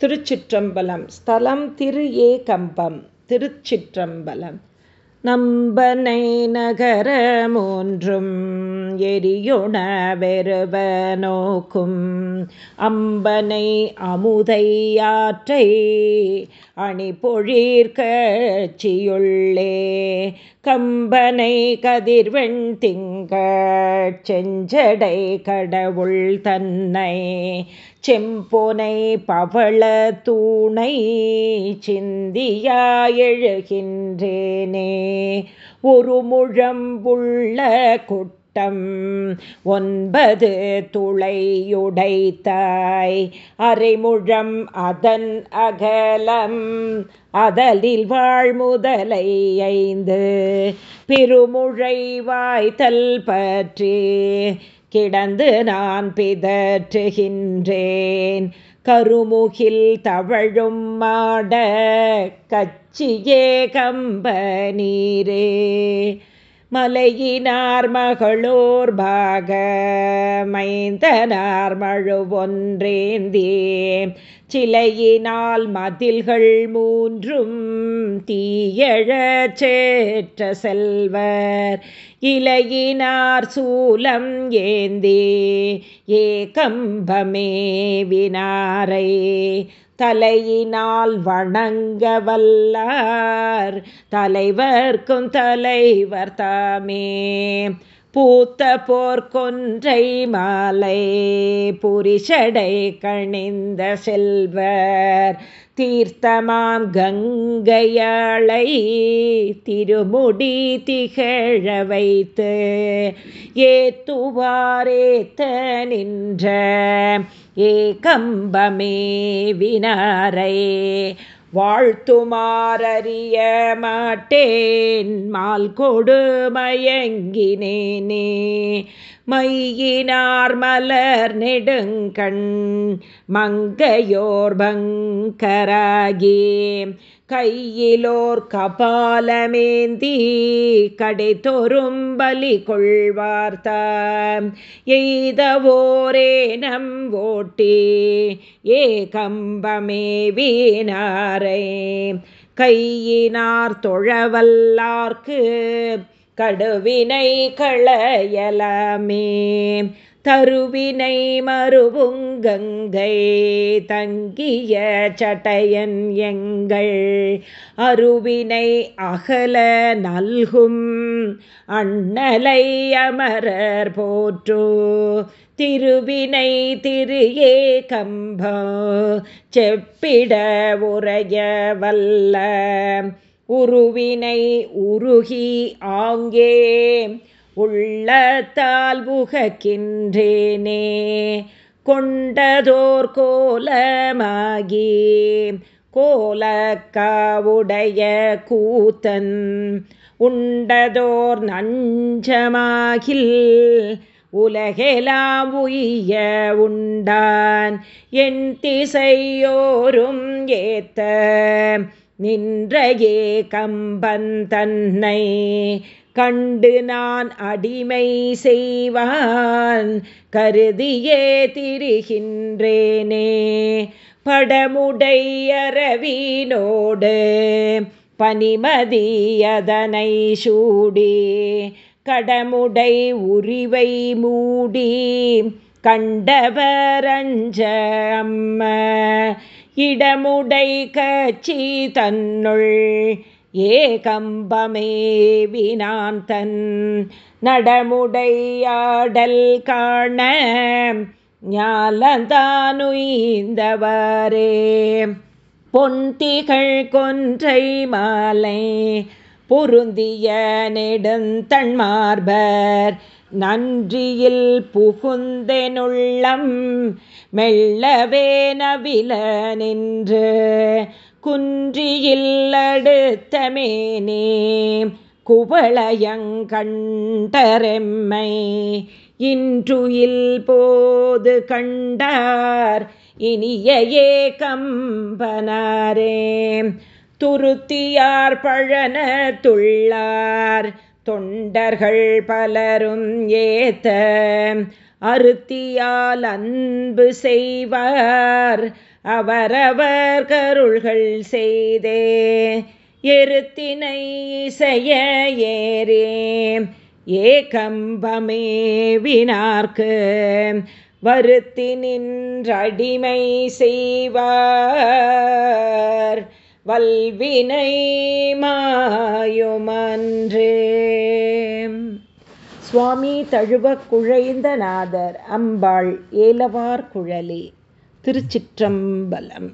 திருச்சிற்றம்பலம். ஸ்தலம் திரு ஏ கம்பம். திருச்சிற்றம்பலம். நம்பனை நகர மூன்றும் எரியுண வெறுவ நோக்கும் அம்பனை அமுதையாற்றை அணி பொழிற்கட்சியுள்ளே கம்பனை கதிர்வெண் திங்கள் செஞ்சடை கடவுள் தன்னை செம்பொனை பவள தூணை சிந்தியா எழுகின்றேனே ஒரு முழம்புள்ள கொட்டம் ஒன்பது துளையுடைத்தாய். அரைமுழம் அதன் அகலம் அதலில் வாழ்முதலை ஐந்து. பெருமுழை வாய்த்தல் பற்றி கிடந்து நான் பிதற்றுகின்றேன். கருமுகில் தவழும் மாட கச்சியே கம்ப நீரே மலையினார் மகளோர் பாக மைந்தனார் மழு ஒன்றேந்தே சிலையினால் மதில்கள் மூன்றும் தீயழச் சேற்ற செல்வர். இலையினார் சூலம் ஏந்தே. ஏ கம்பமே வினாரை. தலையினால் வணங்க வல்லார் தலைவர்க்கும் தலைவர் தாமே. பூத்த போர்க்கொன்றை மாலை புரிஷடை கணிந்த செல்வர். தீர்த்தமாம் கங்கையாளை திருமுடி திகழ வைத்து ஏத்துவாரேத்த நின்ற ஏகம்பமே வினாரை வாழ்த்துமாறிய மாட்டேன். மால் கொடுமயங்கினேனே. மையினார் மலர் நெடுங்கண் மங்கையோர் பங்கராகி கையிலோர் கபாலமேந்தி கடை தோறும் பலி கொள்வார்த்தாம் எய்தவோரே நம் ஓட்டி ஏ கம்பமே வீணாரை கையினார் தொழவல்லார்க்கு கடுவினை களையலமே. தருவினை மறுவுங்கங்கை தங்கிய சடையன் எங்கள். அருவினை அகல நல்கும் அண்ணலை அமரர் போற்றோ. திருவினை திரு கம்ப செப்பிட உரைய வல்ல. உருவினை உருகி ஆங்கே உள்ளத்தால் புகக்கின்றேனே கொண்டதோர் கோலமாகி கோலக்காவுடைய கூத்தன் உண்டதோர் நஞ்சமாகில் உலகெலாம் உய்ய உண்டான் என் திசையோரும் ஏத்த நின்றையே கம்பன் தன்னை கண்டு நான் அடிமை செய்வான். கருதியே திரிகின்றேனே படமுடையரவினோடு பனிமதியதனை சூடி கடமுடை உரிவை மூடி கண்டவரஞ்ச அம்ம இடமுடை கச்சி தன்னுள் ஏகம்பமே வினான் தன் நடமுடையாடல் காண ஞாலந்தானுய்ந்தவரே பொன்திகள் கொன்றை மாலை பொருந்திய நெடுந்தன்மார்பர் நன்றியில் புகுந்தெனுள்ளம் மெல்லவே நவில நின்று குன்றியில் அடுத்தமேனே குவளையங்கண்டரெம்மை இன்றுயில் போது கண்டார் இனிய ஏ கம்பனாரே துருத்தியார் பழன துள்ளார். தொண்டர்கள் பலரும் ஏத்த அருத்தியால் அன்பு செய்வார். அவரவர் கருள்கள் செய்தே. எருத்தினை இசைய ஏறே. ஏகம்பமே வினார்க்கு. வருத்தி நின்றடிமை செய்வார். வல்வினை மாயுமன்றே. சுவாமி தழுவ குழைந்த நாதர் அம்பாள் ஏலவார் குழலி. திருச்சிற்றம்பலம்.